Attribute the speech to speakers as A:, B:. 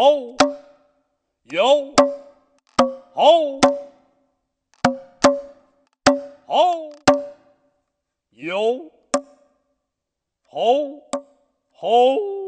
A: 猴哟哦哦哟哦哦